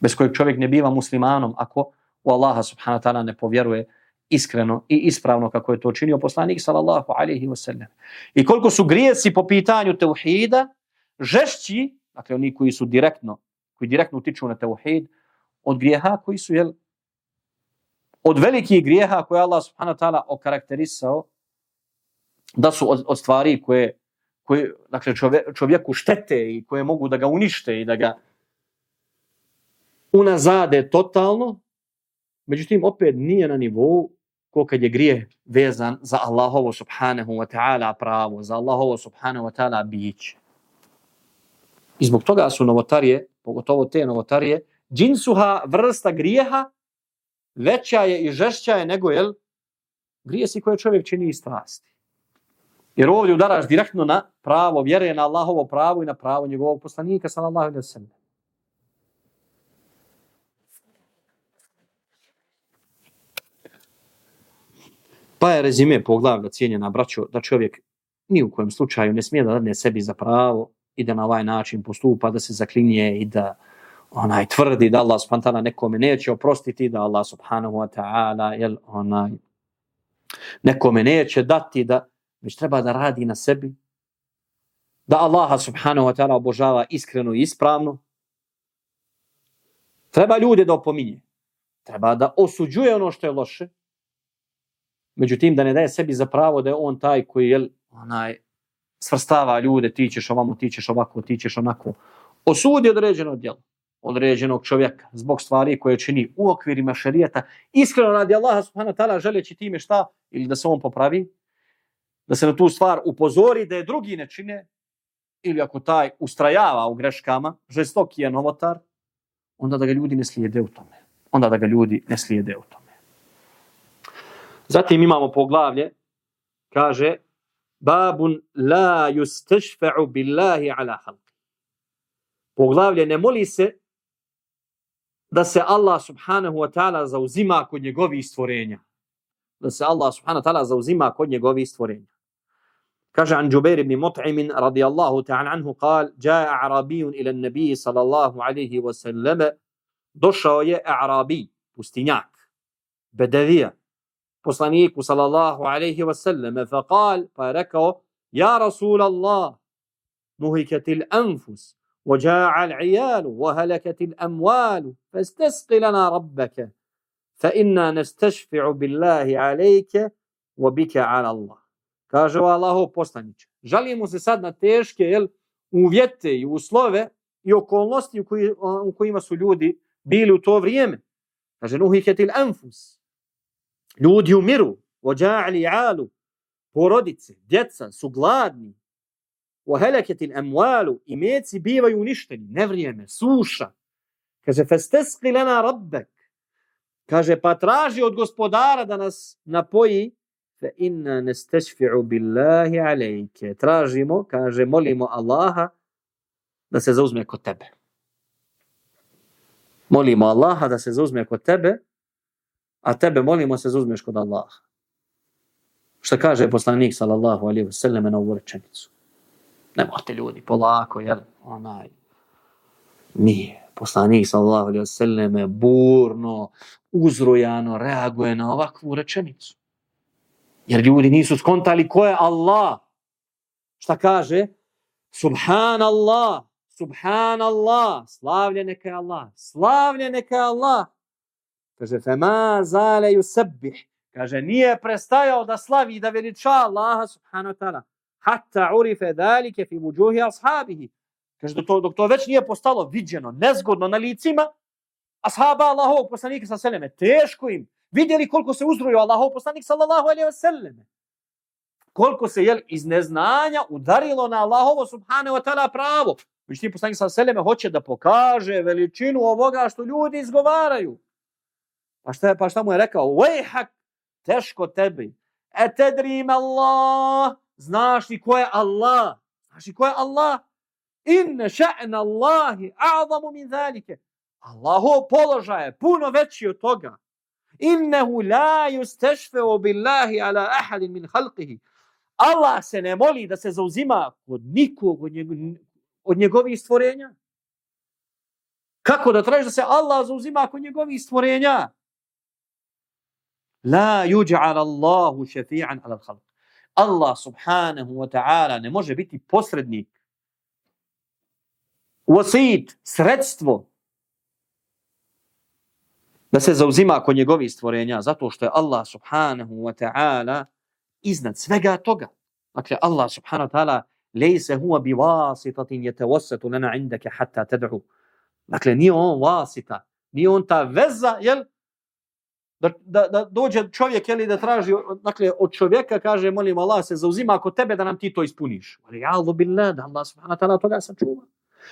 [SPEAKER 1] Bez kojeg čovjek ne biva muslimanom ako u Allaha subhanahu ta'ala ne povjeruje iskreno i ispravno kako je to činio poslanik sallallahu alaihi wasallam. I koliko su grijesi po pitanju teuhida, žešći, dakle oni koji su direktno, koji direktno utiču na teuhid, od grijeha koji su, jel, od velikih grijeha koje Allah subhanahu wa ta'ala okarakterisao, da su od, od stvari koje, koje dakle, čovje, čovjeku štete i koje mogu da ga unište i da ga unazade totalno, međutim, opet nije na nivou ko kad je grije vezan za Allahovo subhanahu wa ta'ala pravo, za Allahovo subhanahu wa ta'ala bić. I zbog toga su novotarije, pogotovo te novotarije, džinsuha vrsta grijeha veća je i žešća je nego jel, grijesi koje čovjek čini iz strasti. Jer ovdje udaraš direktno na pravo vjere, na Allahovo pravo i na pravo njegovog poslanika, sallallahu alaihi wa sallam. Pa je rezime poglavlja cijenjena braćo da čovjek ni u kojem slučaju ne smije da dadne sebi za pravo i da na ovaj način postupa, da se zaklinje i da onaj tvrdi da Allah subhanahu nekome neće oprostiti, da Allah subhanahu wa ta'ala jel, onaj, nekome neće dati, da već treba da radi na sebi, da Allah subhanahu wa ta'ala obožava iskreno i ispravno. Treba ljude da opominje. Treba da osuđuje ono što je loše, Međutim, da ne daje sebi za pravo da je on taj koji je onaj, svrstava ljude, ti ćeš ovamo, ti ćeš ovako, ti ćeš onako. Osudi određeno djelo određenog čovjeka zbog stvari koje čini u okvirima šarijeta. Iskreno radi Allaha subhanahu wa ta'ala želeći time šta ili da se on popravi, da se na tu stvar upozori da je drugi ne čine ili ako taj ustrajava u greškama, žestoki je novotar, onda da ga ljudi ne slijede u tome. Onda da ga ljudi ne slijede u tome. Zatim imamo poglavlje, kaže Babun la yustashfa'u billahi ala halqi. Poglavlje ne moli se da se Allah subhanahu wa ta'ala zauzima kod njegovih stvorenja. Da se Allah subhanahu wa ta'ala zauzima kod njegovih stvorenja. Kaže an Jubair ibn Mut'im radijallahu ta'ala anhu qal ja'a arabi ila an-nabi sallallahu alayhi wa sallam došao je arabi pustinjak bedevija, poslaniku sallallahu alaihi wa sallam fa qal pa je rekao ja rasul Allah muhikat il anfus وجاع العيال وهلكت الأموال فاستسق لنا ربك فإنا نستشفع بالله عليك وبك على الله kaže Allahu poslanice žalimo se sad na teške jel uvjete i uslove i okolnosti u, koji, u kojima su ljudi bili u to vrijeme kaže nuhiketil anfus Ljudi umiru, vođa'li alu, porodice, djeca su gladni, wa emualu, i meci bivaju uništeni, nevrijeme, suša. Kaže, festeskli lena rabbek. Kaže, pa traži od gospodara da nas napoji, fe inna nestešfi'u billahi alejke. Tražimo, kaže, molimo Allaha da se zauzme kod tebe. Molimo Allaha da se zauzme kod tebe, a tebe molimo se zuzmeš kod Allaha. Šta kaže poslanik sallallahu alaihi wasallam na ovu rečenicu? Nemojte ljudi, polako, jer onaj nije. Poslanik sallallahu alaihi wasallam burno, uzrujano reaguje na ovakvu rečenicu. Jer ljudi nisu skontali ko je Allah. Šta kaže? Subhanallah, subhanallah, slavljen neka je Allah, slavljen neka je Allah. Kaže, fema zale ju sebih. Kaže, nije prestajao da slavi da veliča Allaha subhanahu wa ta'ala. Hatta urife dalike fi muđuhi ashabihi. kaže, dok to, dok to već nije postalo viđeno, nezgodno na licima, ashaba Allahovog poslanika sa seleme, teško im, vidjeli koliko se uzruju Allahov poslanik sallallahu alaihi wa selleme. Koliko se jel, iz neznanja udarilo na Allahovo subhanahu wa ta'ala pravo. Međutim, poslanik sallallahu alaihi wa sallame hoće da pokaže veličinu ovoga što ljudi izgovaraju. Pa šta, je, pa šta mu je rekao? Vejhak, teško tebi. E tedrim Allah. Znaš li ko je Allah? Znaš li ko je Allah? Inne še'en Allahi a'zamu min zalike. Allahov položaj je puno veći od toga. Innehu la yustashfeu billahi ala ahadin min khalqihi. Allah se ne moli da se zauzima kod nikog od, njego, od njegovih stvorenja. Kako da tražiš da se Allah zauzima kod njegovih stvorenja? La yuj'al Allahu shafi'an ala al-khalq. Allah subhanahu wa ta'ala ne može biti posrednik. Wasit, sredstvo da se zauzima kod njegovih stvorenja zato što je Allah subhanahu wa ta'ala iznad svega toga. Dakle, Allah subhanahu wa ta'ala lejse huwa bi vasitatin yatawasatu lana indake hatta tad'u. Dakle, nije on vasita, nije on ta veza, jel, da, da, da dođe čovjek jeli, da traži dakle, od čovjeka, kaže, molim Allah se zauzima ako tebe da nam ti to ispuniš. Ali ja, Allah billah, da Allah subhanahu wa ta'ala toga sačuva.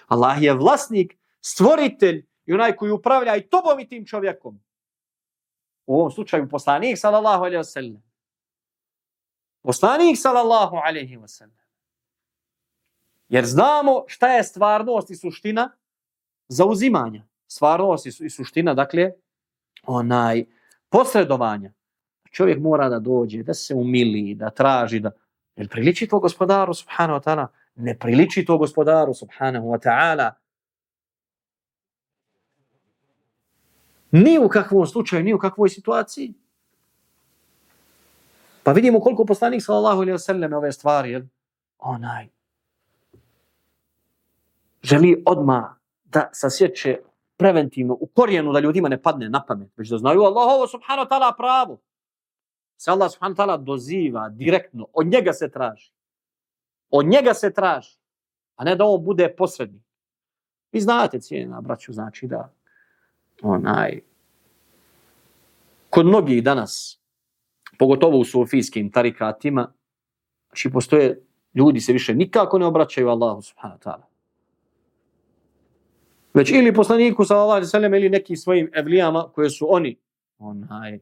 [SPEAKER 1] Allah je vlasnik, stvoritelj i onaj koji upravlja i tobom i tim čovjekom. U ovom slučaju poslanik, sallallahu alaihi wa sallam. Poslanik, sallallahu alaihi wa sallam. Jer znamo šta je stvarnost i suština zauzimanja. Stvarnost i suština, dakle, onaj, posredovanja. Čovjek mora da dođe, da se umili, da traži, da... Jel priliči to gospodaru, subhanahu wa ta'ala? Ne priliči to gospodaru, subhanahu wa ta'ala. Ni u kakvom slučaju, ni u kakvoj situaciji. Pa vidimo koliko poslanik sallallahu alaihi ve sallam ove stvari, jel? Onaj. Želi odma da sasjeće preventivno u korijenu da ljudima ne padne na pamet, već da znaju Allahovo subhanahu ta'ala pravo. Se Allah subhanahu ta'ala doziva direktno, od njega se traži. Od njega se traži, a ne da on bude posredni. Vi znate, cijena, braću, znači da onaj, kod mnogih danas, pogotovo u sufijskim tarikatima, znači postoje, ljudi se više nikako ne obraćaju Allahu subhanahu ta'ala već ili poslaniku sallallahu alejhi ve sellem ili neki svojim evlijama koje su oni onaj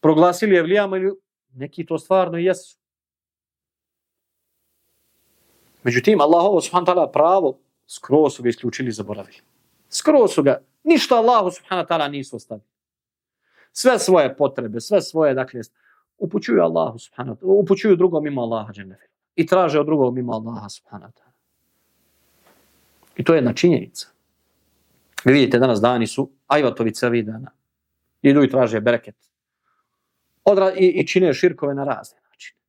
[SPEAKER 1] proglasili evlijama ili neki to stvarno jesu. Međutim, Allahovo subhanahu ta'ala pravo skroz su ga isključili i zaboravili. Skroz su ga, ništa Allahu subhanahu ta'ala nisu ostavili. Sve svoje potrebe, sve svoje, dakle, upućuju Allahu subhanahu ta'ala, upućuju drugom ima Allaha I traže od drugog ima Allaha subhanahu ta'ala. I to je jedna činjenica. Vi vidite, danas dani su ajvatovice ovih dana. Idu i traže bereket. Odra i, I čine širkove na razne načine.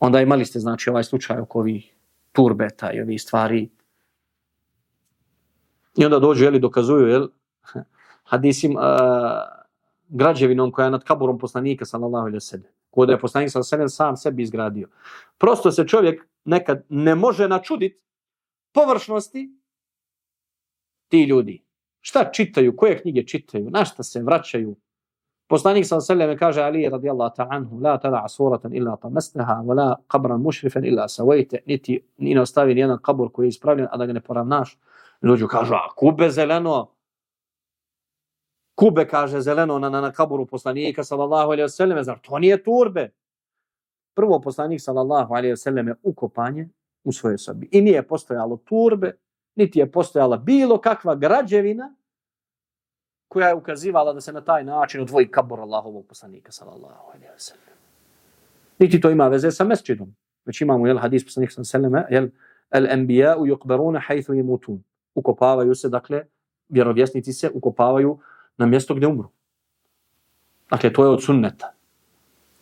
[SPEAKER 1] Onda imali ste, znači, ovaj slučaj oko ovih turbeta i ovih stvari. I onda dođu, jeli, dokazuju, jel, hadisim, uh, građevinom koja je nad kaburom poslanika, sallallahu alaihi sallam. Kod je poslanik, sallallahu alaihi sam sebi izgradio. Prosto se čovjek nekad ne može načuditi površnosti ti ljudi. Šta čitaju, koje knjige čitaju, na šta se vraćaju. Poslanik sa sallam kaže Ali radijallahu ta'ala anhu, la tada suratan illa tamestaha, wa la qabran mushrifan illa savajte, niti ni ne ostavi nijedan kabur koji je ispravljen, a da ga ne poravnaš. Ljudi kažu, a kube zeleno, kube kaže zeleno na, na, na kaburu poslanika sallallahu alaihi wa sallam, zar to nije turbe? Prvo poslanik sallallahu alaihi wa sallam je ukopanje, u svojoj sobi. I nije postojalo turbe, niti je postojala bilo kakva građevina koja je ukazivala da se na taj način odvoji kabor Allahovog poslanika, sallallahu alaihi wa sallam. Niti to ima veze sa mesčidom. Već imamo jel, hadis poslanika, sallallahu alaihi wa sallam, el enbija u yukbaruna hajthu imutun. Ukopavaju se, dakle, vjerovjesnici se ukopavaju na mjesto gdje umru. Dakle, to je od sunneta.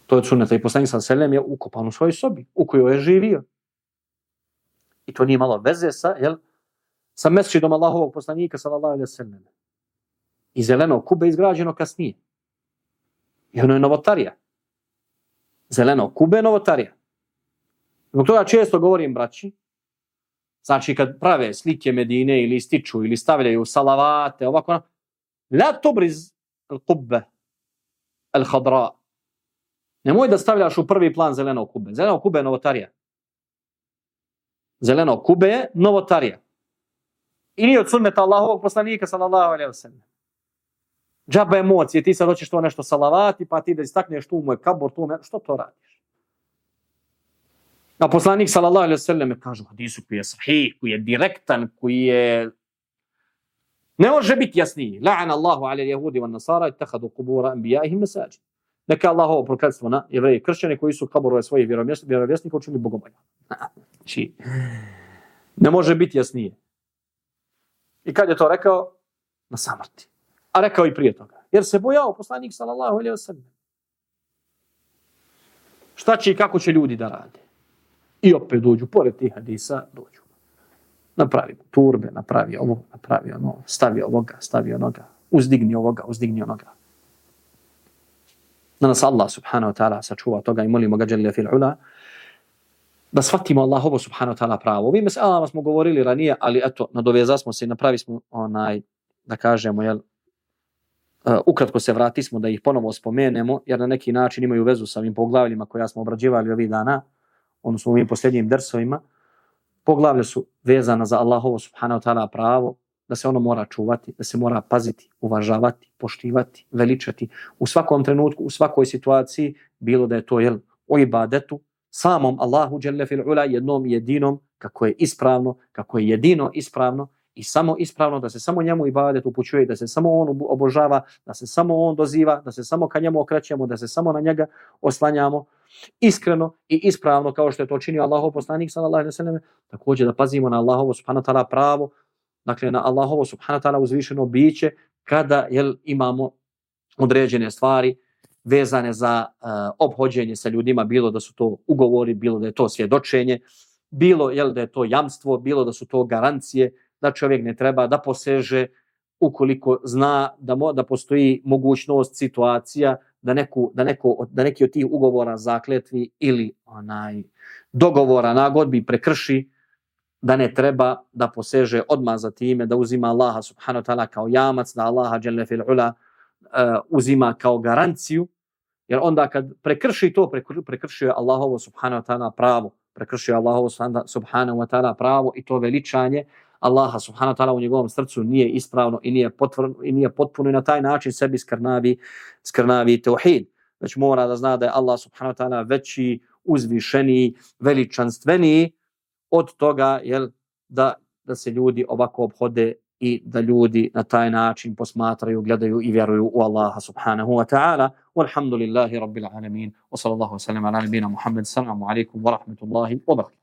[SPEAKER 1] To je od sunneta. I poslanik sallallahu alaihi wa sallam je ukopan u svojoj sobi, u kojoj je živio. I to nije malo veze sa, jel, sa mesčidom Allahovog poslanika, sallallahu alaihi sallam. I zeleno kube izgrađeno kasnije. I ono je novotarija. Zeleno kube je novotarija. Zbog toga često govorim, braći, znači kad prave slike Medine ili stiču ili stavljaju salavate, ovako, la tubriz al-kubbe al-hadra. Nemoj da stavljaš u prvi plan zeleno kube. Zeleno kube je novotarija. Zeleno kube je novotarija. I nije od sunneta Allahovog poslanika, sallallahu alaihi wa sallam. Džaba emocije, ti sad hoćeš to nešto salavati, pa ti da istakneš tu moj kabor, tu me, što to radiš? A poslanik, sallallahu alaihi wa sallam, kaže u hadisu koji je sahih, koji je direktan, koji je... Ne može biti jasniji. La'an Allahu ala jehudi wa nasara i tahadu kubura anbijahim mesađi. Neka Allahovo prokletstvo na jevreji kršćani koji su kaborove svojih vjerovjesnika učili bogomolja. Znači, ne može biti jasnije. I kad je to rekao? Na samrti. A rekao i prije toga. Jer se bojao poslanik sallallahu alaihi wa sallam. Šta će i kako će ljudi da rade? I opet dođu, pored tih hadisa, dođu. Napravi turbe, napravi ovo, napravi ono, stavi ovoga, stavi onoga, uzdigni ovoga, uzdigni onoga. Da nas Allah subhanahu wa ta'ala sačuva toga i molimo ga dželja fil ula, da shvatimo Allahovo subhanahu wa ta'ala pravo. Ovim meselama smo govorili ranije, ali eto, nadoveza smo se i napravi smo onaj, da kažemo, jel, uh, ukratko se vrati smo da ih ponovo spomenemo, jer na neki način imaju vezu sa ovim poglavljima koja smo obrađivali ovih dana, odnosno u ovim posljednjim dersovima. Poglavlje su vezana za Allahovo subhanahu wa ta'ala pravo, da se ono mora čuvati, da se mora paziti, uvažavati, poštivati, veličati. U svakom trenutku, u svakoj situaciji, bilo da je to jel, o ibadetu, samom Allahu dželle fil ula jednom jedinom kako je ispravno, kako je jedino ispravno i samo ispravno da se samo njemu ibadet upućuje, da se samo on obožava, da se samo on doziva, da se samo ka njemu okrećemo, da se samo na njega oslanjamo. Iskreno i ispravno kao što je to činio Allahov poslanik sallallahu alejhi ve sellem takođe da pazimo na Allahovo subhanahu ta'ala pravo dakle na Allahovo subhanahu wa ta'ala uzvišeno biće kada jel imamo određene stvari vezane za uh, obhođenje sa ljudima, bilo da su to ugovori, bilo da je to svjedočenje, bilo jel, da je to jamstvo, bilo da su to garancije, da čovjek ne treba da poseže ukoliko zna da mo, da postoji mogućnost situacija da neku da neko da neki od tih ugovora zakletvi ili onaj dogovora nagodbi prekrši da ne treba da poseže odmah za time da uzima Allaha subhanahu wa ta'ala kao jamac da Allaha dželle fil ula uh, uzima kao garanciju, jer onda kad prekrši to, prekršio je Allahovo subhanahu wa ta'ala pravo, prekršio je Allahovo subhanahu wa ta'ala pravo i to veličanje Allaha subhanahu wa ta'ala u njegovom srcu nije ispravno i nije, potvrno, i nije potpuno i na taj način sebi skrnavi, skrnavi teuhid. Već mora da zna da je Allah subhanahu wa ta'ala veći, uzvišeniji, veličanstveniji od toga jel, da, da se ljudi ovako obhode i da ljudi na taj način posmatraju, gledaju i vjeruju u Allaha subhanahu wa ta'ala. Walhamdulillahi rabbil alamin. Wa sallallahu wa sallam ala nabina Muhammad. Salamu alaikum wa rahmatullahi wa barakatuh.